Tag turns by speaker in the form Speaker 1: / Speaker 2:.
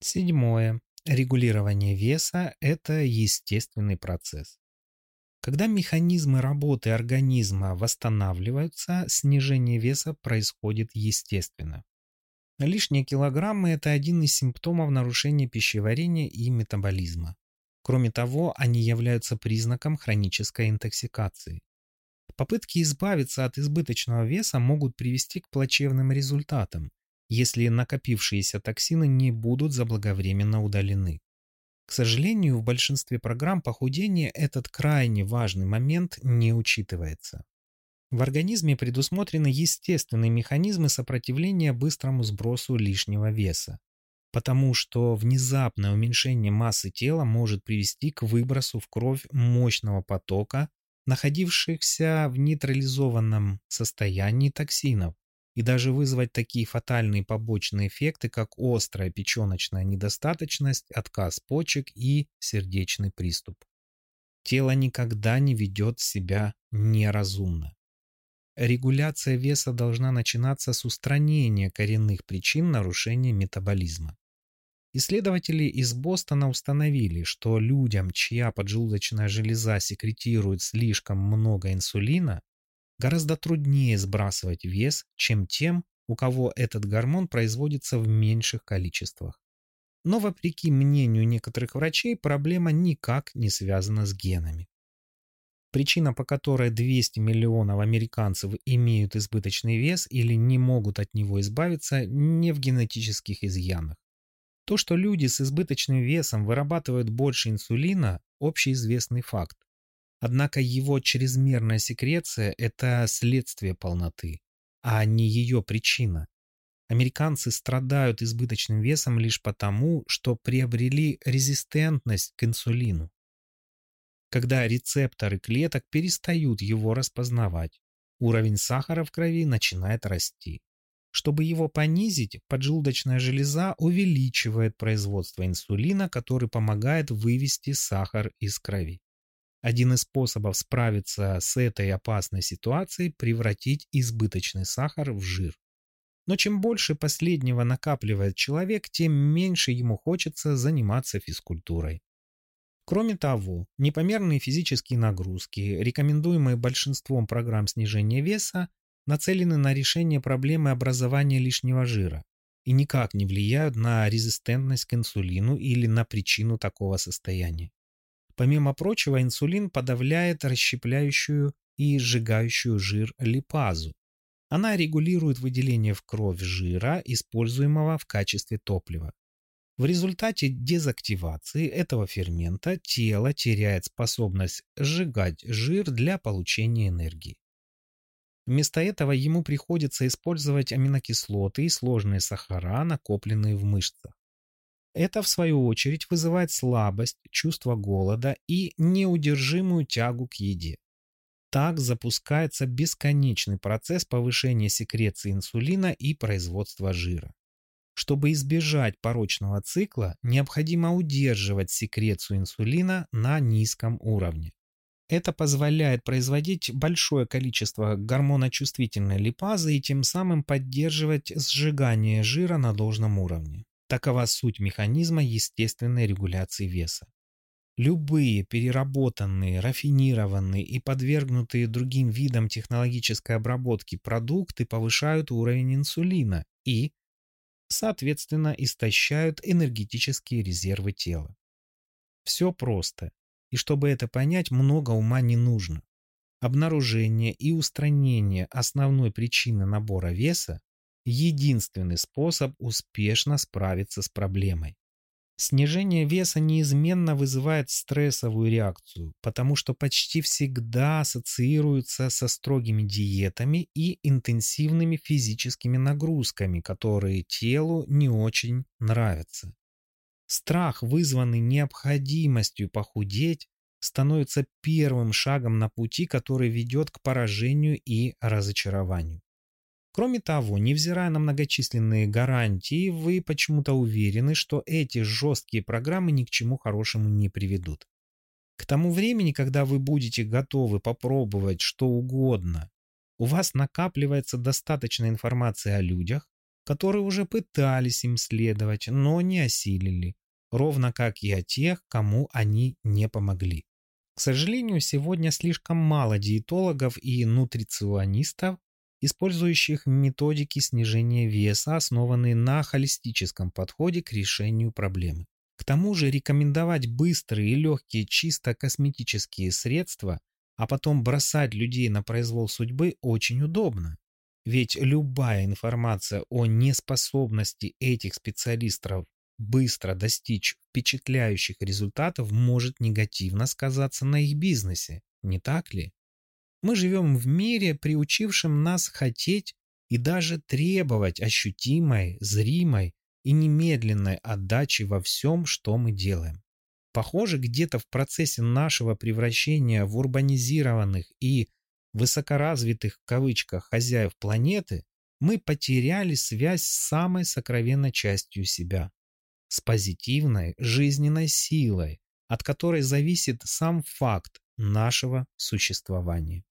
Speaker 1: Седьмое. Регулирование веса – это естественный процесс. Когда механизмы работы организма восстанавливаются, снижение веса происходит естественно. Лишние килограммы – это один из симптомов нарушения пищеварения и метаболизма. Кроме того, они являются признаком хронической интоксикации. Попытки избавиться от избыточного веса могут привести к плачевным результатам, если накопившиеся токсины не будут заблаговременно удалены. К сожалению, в большинстве программ похудения этот крайне важный момент не учитывается. В организме предусмотрены естественные механизмы сопротивления быстрому сбросу лишнего веса, потому что внезапное уменьшение массы тела может привести к выбросу в кровь мощного потока, находившихся в нейтрализованном состоянии токсинов, и даже вызвать такие фатальные побочные эффекты, как острая печеночная недостаточность, отказ почек и сердечный приступ. Тело никогда не ведет себя неразумно. Регуляция веса должна начинаться с устранения коренных причин нарушения метаболизма. Исследователи из Бостона установили, что людям, чья поджелудочная железа секретирует слишком много инсулина, гораздо труднее сбрасывать вес, чем тем, у кого этот гормон производится в меньших количествах. Но вопреки мнению некоторых врачей, проблема никак не связана с генами. Причина, по которой 200 миллионов американцев имеют избыточный вес или не могут от него избавиться, не в генетических изъянах. То, что люди с избыточным весом вырабатывают больше инсулина – общеизвестный факт. Однако его чрезмерная секреция – это следствие полноты, а не ее причина. Американцы страдают избыточным весом лишь потому, что приобрели резистентность к инсулину. Когда рецепторы клеток перестают его распознавать, уровень сахара в крови начинает расти. Чтобы его понизить, поджелудочная железа увеличивает производство инсулина, который помогает вывести сахар из крови. Один из способов справиться с этой опасной ситуацией – превратить избыточный сахар в жир. Но чем больше последнего накапливает человек, тем меньше ему хочется заниматься физкультурой. Кроме того, непомерные физические нагрузки, рекомендуемые большинством программ снижения веса, нацелены на решение проблемы образования лишнего жира и никак не влияют на резистентность к инсулину или на причину такого состояния. Помимо прочего, инсулин подавляет расщепляющую и сжигающую жир липазу. Она регулирует выделение в кровь жира, используемого в качестве топлива. В результате дезактивации этого фермента тело теряет способность сжигать жир для получения энергии. Вместо этого ему приходится использовать аминокислоты и сложные сахара, накопленные в мышцах. Это, в свою очередь, вызывает слабость, чувство голода и неудержимую тягу к еде. Так запускается бесконечный процесс повышения секреции инсулина и производства жира. Чтобы избежать порочного цикла, необходимо удерживать секрецию инсулина на низком уровне. Это позволяет производить большое количество гормоночувствительной липазы и тем самым поддерживать сжигание жира на должном уровне. Такова суть механизма естественной регуляции веса. Любые переработанные, рафинированные и подвергнутые другим видам технологической обработки продукты повышают уровень инсулина и, соответственно, истощают энергетические резервы тела. Все просто, и чтобы это понять, много ума не нужно. Обнаружение и устранение основной причины набора веса единственный способ успешно справиться с проблемой. Снижение веса неизменно вызывает стрессовую реакцию, потому что почти всегда ассоциируется со строгими диетами и интенсивными физическими нагрузками, которые телу не очень нравятся. Страх, вызванный необходимостью похудеть, становится первым шагом на пути, который ведет к поражению и разочарованию. Кроме того, невзирая на многочисленные гарантии, вы почему-то уверены, что эти жесткие программы ни к чему хорошему не приведут. К тому времени, когда вы будете готовы попробовать что угодно, у вас накапливается достаточно информации о людях, которые уже пытались им следовать, но не осилили, ровно как и о тех, кому они не помогли. К сожалению, сегодня слишком мало диетологов и нутриционистов, использующих методики снижения веса, основанные на холистическом подходе к решению проблемы. К тому же рекомендовать быстрые и легкие чисто косметические средства, а потом бросать людей на произвол судьбы очень удобно. Ведь любая информация о неспособности этих специалистов быстро достичь впечатляющих результатов может негативно сказаться на их бизнесе, не так ли? Мы живем в мире, приучившем нас хотеть и даже требовать ощутимой, зримой и немедленной отдачи во всем, что мы делаем. Похоже, где-то в процессе нашего превращения в урбанизированных и высокоразвитых в кавычках хозяев планеты, мы потеряли связь с самой сокровенной частью себя, с позитивной жизненной силой, от которой зависит сам факт нашего существования.